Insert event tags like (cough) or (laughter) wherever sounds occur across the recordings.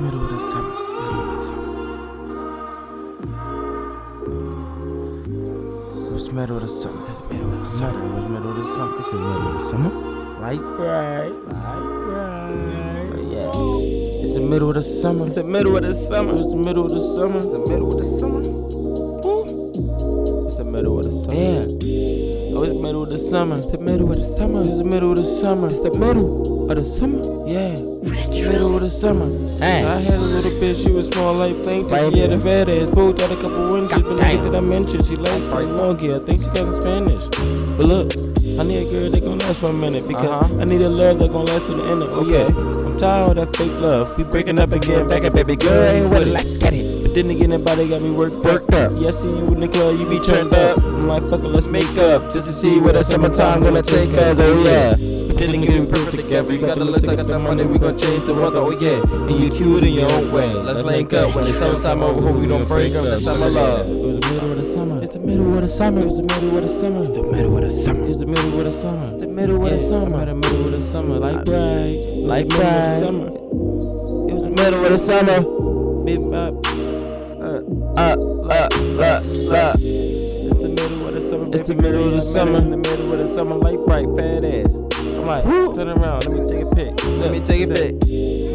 Middle of the summer. Of the summer. It's the middle of the summer. It's the middle of the summer. Light bright. Light bright. Yeah. It's the middle of the summer. It's the middle of the summer. It's the middle of the summer. It's the middle of the summer. Summer. It's the middle of the summer. It's the middle of the summer. It's the middle of the summer. Yeah. It's the middle of the summer. Hey. So I had a little bitch, she was small like. Right. She had a fat ass, pulled out a couple inches. But nigga that I mentioned, she likes pretty long hair. I think she got in Spanish. But look, I need a girl that gon' last for a minute because Uh-huh. I need a love that gon' last to the end. Okay, I'm tired of that fake love. We breaking up again, back at baby girl. Ain't with it. Let's get it. But then again, that body got me worked, Worked up. Yeah, I see you in the club, you be turned up. I'm like, fuck it, let's make up. Just to see where the summertime gonna take us, oh yeah. But then again, we perfect together. You got the looks, I got the money, we gon' change the weather, oh yeah. And you cute in your own way. Let's link up when it's summertime over, hope we don't break up. That's summer love. It was the middle of the summer. It's the middle of the summer. It's the middle of the summer. It's the middle of the summer. It's the middle of the summer. It's the middle of the summer. The middle of the summer, like bright, like bright. It was the middle of the summer. Big Uh, uh, uh, uh, uh. It's the middle of the summer. It's the middle of the summer. In the middle of the summer, like bright, fat ass. I'm like, turn around, let me take a pic. Let me take a pic.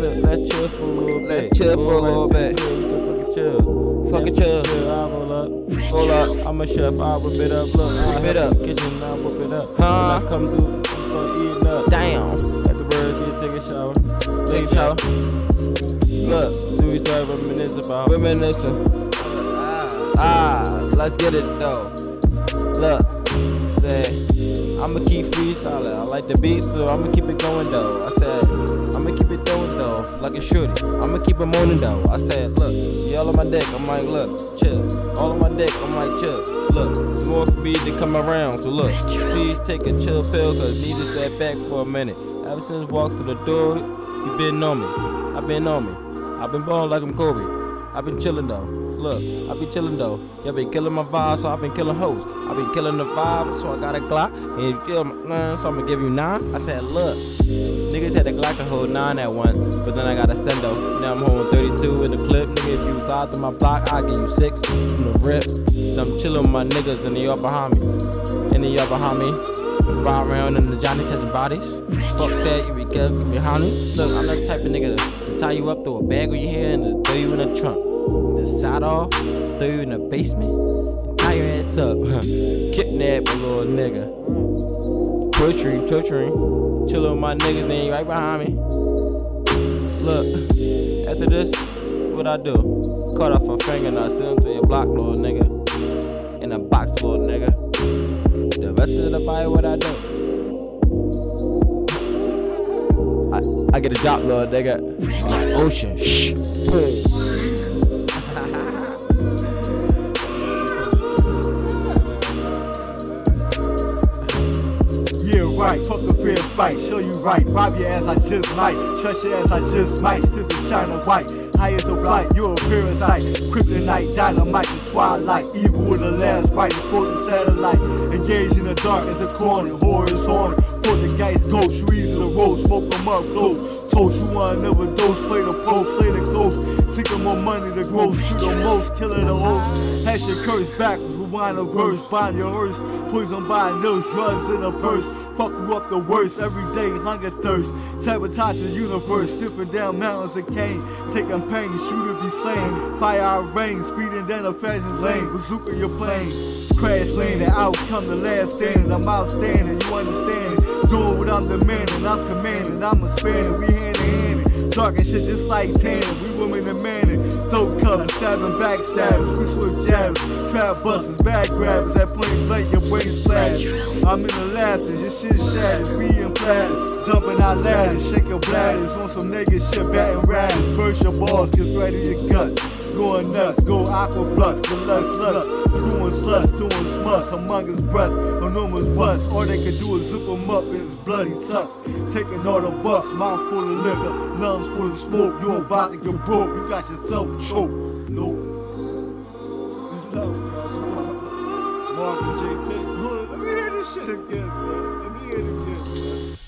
Look, let's chill for a little bit. Let's chill for a little bit. Fucking chill. Fucking chill. I'll roll up. Roll up. I'm a chef, I'll whip it up. Look, I'll Whip it up. Kitchen, I'll whip it up. Huh? When I come through, I'm start eating up. Damn. At the birds, you take a shower. Take a shower. Look, then we start reminiscing about. Reminiscing. Let's get it though. Look, say, I'ma keep freestyling. I like the beat, so I'ma keep it going though. I said, I'ma keep it going though, like a shorty. I'ma keep it moaning though. I said, look, she all on my dick. I'm like, look, chill. All on my dick. I'm like, chill. Look, it's more for me to come around. So look, please take a chill pill, cause need to step back for a minute. Ever since walked through the door, you been on me. I been on me. I been balling like I'm Kobe. I been chillin' though. Look, I be chillin' though. Y'all been killin' my vibe, so I been killin' hoes. I've been killin' the vibe, so I got a Glock. And you kill my nine, so I'ma give you nine. I said, look, niggas had a Glock to hold nine at once, but then I got a stendo. Now I'm holding 32 in the clip. Nigga, if you thought to my block, I'll give you six from the rip. So I'm chillin' with my niggas, and they all behind me. And they all behind me. Ride around in the Johnny catching bodies. Fuck that, you be good, me honey. Look, I'm the type of nigga to, tie you up, throw a bag on your head, and throw you in the trunk. The side off, throw you in the basement, tie your ass up. Kidnap a little nigga. Torturing, torturing. Chillin' with my niggas, then you right behind me. Look, after this, what I do? Cut off a finger and I send him to your block, little nigga. In a box, little nigga. The rest of the body, what I do? I, get a drop, little nigga. Like ocean. Shh. (laughs) Yeah, right. Fuck a fair fight. Show you right. Rob your ass, I just might. Trust your ass, I just might. This is China White. High as a flight, you're a parasite. Kryptonite, dynamite, the twilight. Evil with the last right the satellite. Engaged in the dark as a corner. Horror is horny. Poltergeist ghost, you easy to roll. Smoke them up close. Toast, you want another dose. Play the pro, play the close. Seeking more money, the gross. Shoot the most, killing the host. Hash your curse backwards, rewind a verse. Bind your hearse. Poison by nose, drugs in a purse. Fuck you up the worst every day, hunger thirst. Sabotage the universe, stripping down mountains of cane. Taking pain, shooters be slain. Fire out rain, speeding down the fastest lane. Bazooka your plane. Crash landing, outcome the last standing. I'm outstanding, you understand. Doing what I'm demanding, I'm commanding, I'm expanding. We. And shit just like tanning. We women and manning. Throat covers, stabbing, backstabbing. We switch jabbers, trap busters, bag grabbers. That point blank, your brain splatters. I'm in the laughter, your shit shatters. We in platters, jumping out ladders, shaking bladders. On some nigga shit, batting ratters. Burst your balls, get in your gut. Going nuts, go aqua flux, deluxe lux. Screwing sluts, doing smuts, among his breath, enormous butts. All they can do is zip him up in his bloody tucks. Taking all the bucks, mouth full of liquor, lungs full of smoke. You about to get broke, you got yourself choked. Nope. Mark and JP. Hold on, let me hear this shit again, man. Let me hear it again, man.